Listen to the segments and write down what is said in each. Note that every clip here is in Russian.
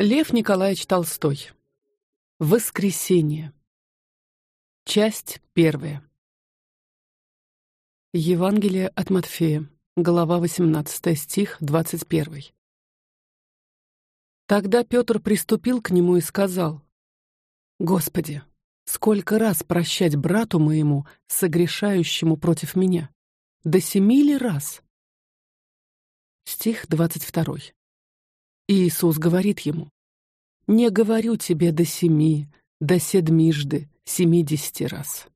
Лев Николаевич Толстой. Воскресенье. Часть первая. Евангелие от Матфея, глава 18, стих 21. Тогда Петр приступил к нему и сказал: Господи, сколько раз прощать брату моему, согрешающему против меня? До семи ли раз? Стих 22. И Иисус говорит ему: Не говорю тебе до семи, до седмижды, семидесяти раз.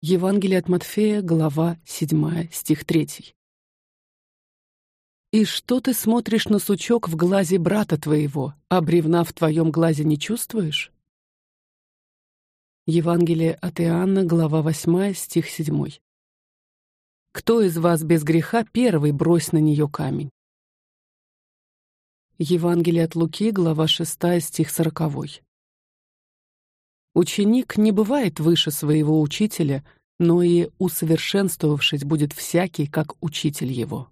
Евангелие от Матфея, глава 7, стих 3. И что ты смотришь на сучок в глазе брата твоего, а бревна в твоем глазе не чувствуешь? Евангелие от Иоанна, глава 8, стих 7. Кто из вас без греха первый брось на нее камень? Евангелие от Луки, глава 6, стих 40. Ученик не бывает выше своего учителя, но и усовершенствовавшись будет всякий, как учитель его.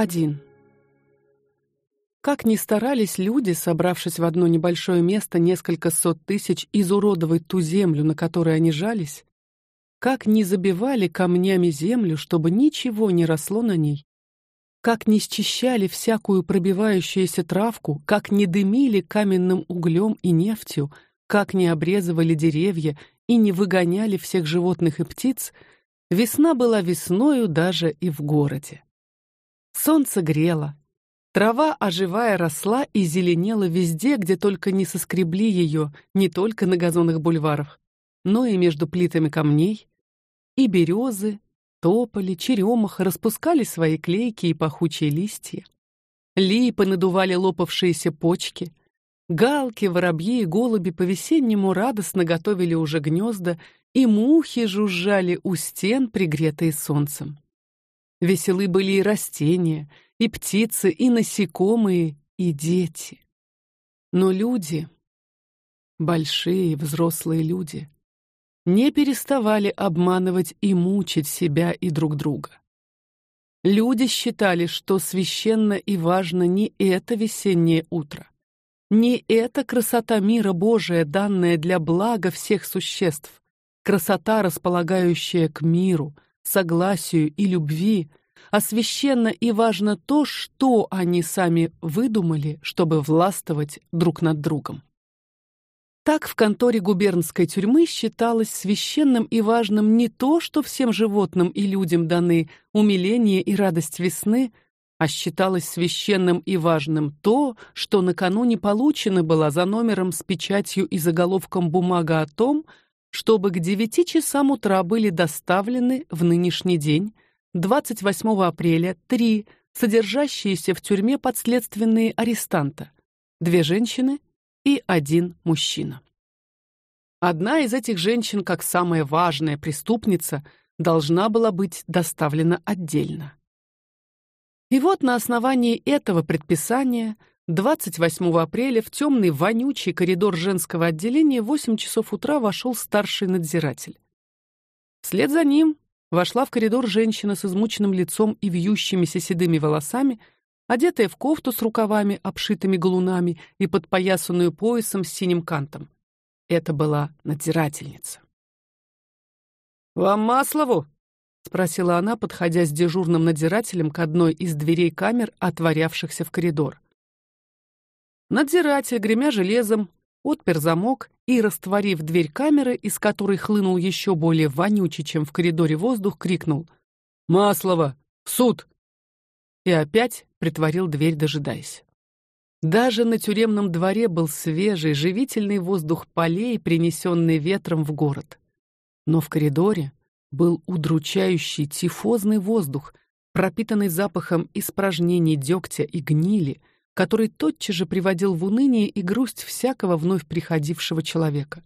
Один. Как ни старались люди, собравшись в одно небольшое место несколько сот тысяч, изуродовать ту землю, на которой они жались, как ни забивали камнями землю, чтобы ничего не росло на ней, как ни счищали всякую пробивающуюся травку, как ни дымили каменным углем и нефтью, как ни обрезывали деревья и не выгоняли всех животных и птиц, весна была весною даже и в городе. Солнце грело. Трава, оживая, росла и зеленела везде, где только не соскребли ее, не только на газонах бульваров, но и между плитами камней. И березы, тополи, черемуха распускали свои клейкие и пахучие листья. Липы надували лопавшиеся почки. Галки, воробьи и голуби по-весеннему радостно готовили уже гнезда, и мухи жужжали у стен, пригретые солнцем. Веселы были и растения, и птицы, и насекомые, и дети. Но люди, большие взрослые люди, не переставали обманывать и мучить себя и друг друга. Люди считали, что священно и важно не это весеннее утро, не эта красота мира Божия, данная для блага всех существ, красота, располагающая к миру, согласию и любви, а священно и важно то, что они сами выдумали, чтобы властвовать друг над другом. Так в конторе губернской тюрьмы считалось священным и важным не то, что всем животным и людям даны умиление и радость весны, а считалось священным и важным то, что накануне получена была за номером с печатью и заголовком бумага о том, чтобы к девяти часам утра были доставлены в нынешний день 28 апреля три содержащиеся в тюрьме подследственные арестанта: две женщины и один мужчина. Одна из этих женщин, как самая важная преступница, должна была быть доставлена отдельно. И вот на основании этого предписания 28 апреля в темный вонючий коридор женского отделения в 8 часов утра вошел старший надзиратель. Вслед за ним вошла в коридор женщина с измученным лицом и вьющимися седыми волосами, одетая в кофту с рукавами, обшитыми галунами, и подпоясанную поясом с синим кантом. Это была надзирательница. «Вам Маслову?» — спросила она, подходя с дежурным надзирателем к одной из дверей камер, отворявшихся в коридор. Надзиратель, гремя железом, отпер замок и, растворив дверь камеры, из которой хлынул еще более вонючий, чем в коридоре воздух, крикнул «Маслова! суд!» и опять притворил дверь, дожидаясь. Даже на тюремном дворе был свежий, живительный воздух полей, принесенный ветром в город. Но в коридоре был удручающий тифозный воздух, пропитанный запахом испражнений, дегтя и гнили, который тотчас же приводил в уныние и грусть всякого вновь приходившего человека.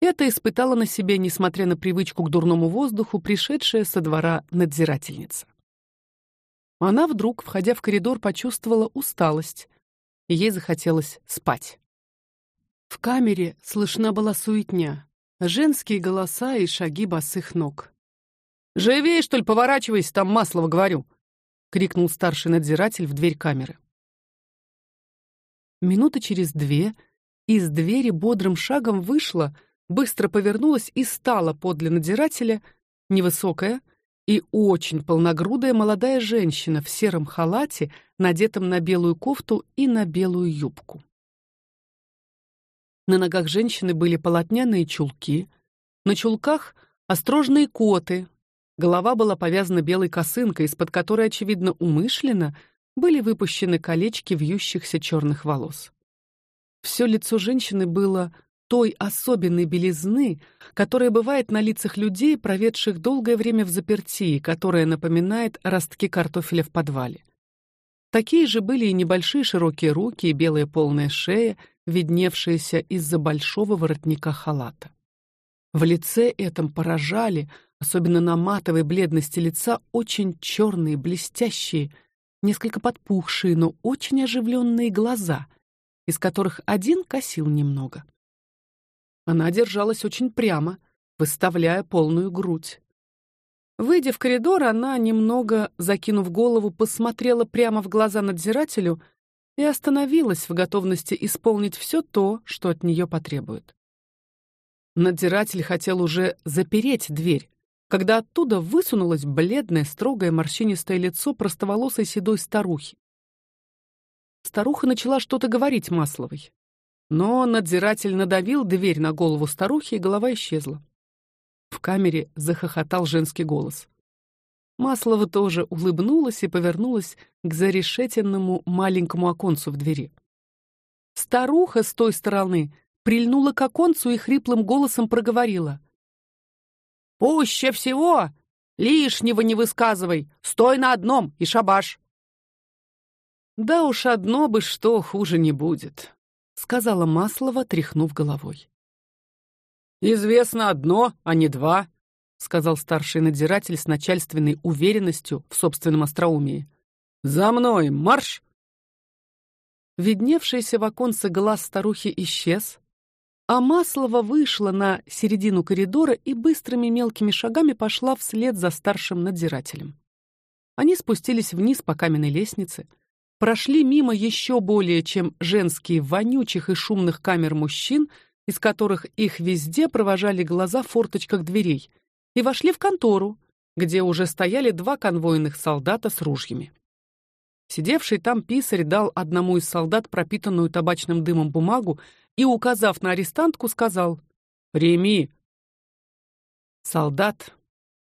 Это испытала на себе, несмотря на привычку к дурному воздуху, пришедшая со двора надзирательница. Она вдруг, входя в коридор, почувствовала усталость, и ей захотелось спать. В камере слышна была суетня, женские голоса и шаги босых ног. «Живей, что ли, поворачивайся, там Маслова говорю!» — крикнул старший надзиратель в дверь камеры. Минуты через две из двери бодрым шагом вышла, быстро повернулась и стала подле надзирателя невысокая и очень полногрудая молодая женщина в сером халате, надетом на белую кофту и на белую юбку. На ногах женщины были полотняные чулки, на чулках острожные коты, Голова была повязана белой косынкой, из-под которой, очевидно, умышленно были выпущены колечки вьющихся черных волос. Все лицо женщины было той особенной белизны, которая бывает на лицах людей, проведших долгое время в заперти, которая напоминает ростки картофеля в подвале. Такие же были и небольшие широкие руки и белая полная шея, видневшаяся из-за большого воротника халата. В лице этом поражали, особенно на матовой бледности лица, очень черные, блестящие, несколько подпухшие, но очень оживленные глаза, из которых один косил немного. Она держалась очень прямо, выставляя полную грудь. Выйдя в коридор, она немного, закинув голову, посмотрела прямо в глаза надзирателю и остановилась в готовности исполнить все то, что от нее потребуют. Надзиратель хотел уже запереть дверь, когда оттуда высунулось бледное, строгое, морщинистое лицо простоволосой седой старухи. Старуха начала что-то говорить Масловой, но надзиратель надавил дверь на голову старухи, и голова исчезла. В камере захохотал женский голос. Маслова тоже улыбнулась и повернулась к зарешетенному маленькому оконцу в двери. Старуха с той стороны прильнула к оконцу и хриплым голосом проговорила: Пуще всего лишнего не высказывай, стой на одном и шабаш. Да уж одно бы что хуже не будет, сказала Маслова, тряхнув головой. Известно одно, а не два, сказал старший надзиратель с начальственной уверенностью в собственном остроумии. За мной марш! Видневшийся в оконце глаз старухи исчез, а Маслова вышла на середину коридора и быстрыми мелкими шагами пошла вслед за старшим надзирателем. Они спустились вниз по каменной лестнице, прошли мимо еще более чем женские вонючих и шумных камер мужчин, из которых их везде провожали глаза в форточках дверей, и вошли в контору, где уже стояли два конвойных солдата с ружьями. Сидевший там писарь дал одному из солдат пропитанную табачным дымом бумагу и, указав на арестантку, сказал «Прими». Солдат,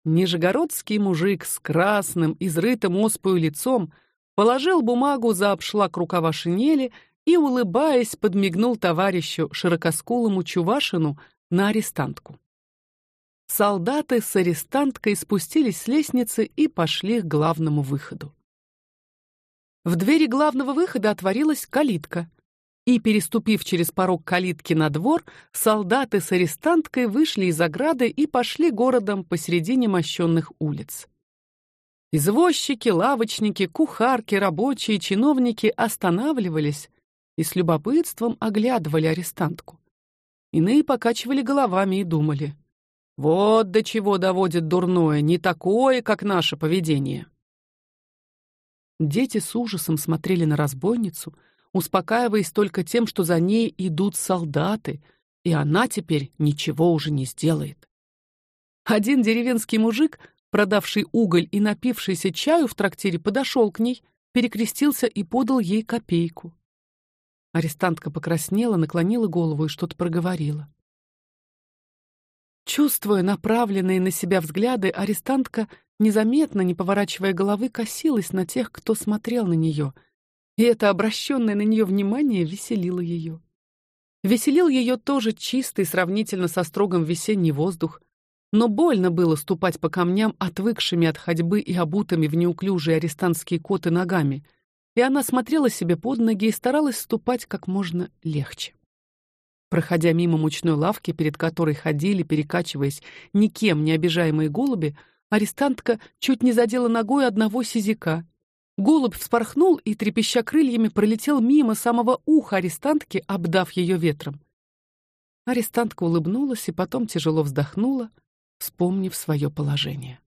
нижегородский мужик с красным, изрытым оспою лицом, положил бумагу за обшлак рукава шинели и, улыбаясь, подмигнул товарищу, широкоскулому чувашину, на арестантку. Солдаты с арестанткой спустились с лестницы и пошли к главному выходу. В двери главного выхода отворилась калитка, и, переступив через порог калитки на двор, солдаты с арестанткой вышли из ограды и пошли городом посередине мощенных улиц. Извозчики, лавочники, кухарки, рабочие, чиновники останавливались и с любопытством оглядывали арестантку. Иные покачивали головами и думали: вот до чего доводит дурное, не такое, как наше поведение. Дети с ужасом смотрели на разбойницу, успокаиваясь только тем, что за ней идут солдаты, и она теперь ничего уже не сделает. Один деревенский мужик, продавший уголь и напившийся чаю в трактире, подошел к ней, перекрестился и подал ей копейку. Арестантка покраснела, наклонила голову и что-то проговорила. Чувствуя направленные на себя взгляды, арестантка незаметно, не поворачивая головы, косилась на тех, кто смотрел на нее — и это обращенное на нее внимание веселило ее. Веселил ее тоже чистый, сравнительно со строгом весенний воздух, но больно было ступать по камням, отвыкшими от ходьбы и обутыми в неуклюжие арестантские коты ногами, и она смотрела себе под ноги и старалась ступать как можно легче. Проходя мимо мучной лавки, перед которой ходили, перекачиваясь, никем не обижаемые голуби, арестантка чуть не задела ногой одного сизика. Голубь вспорхнул и трепеща крыльями пролетел мимо самого уха арестантки, обдав ее ветром. Арестантка улыбнулась и потом тяжело вздохнула, вспомнив свое положение.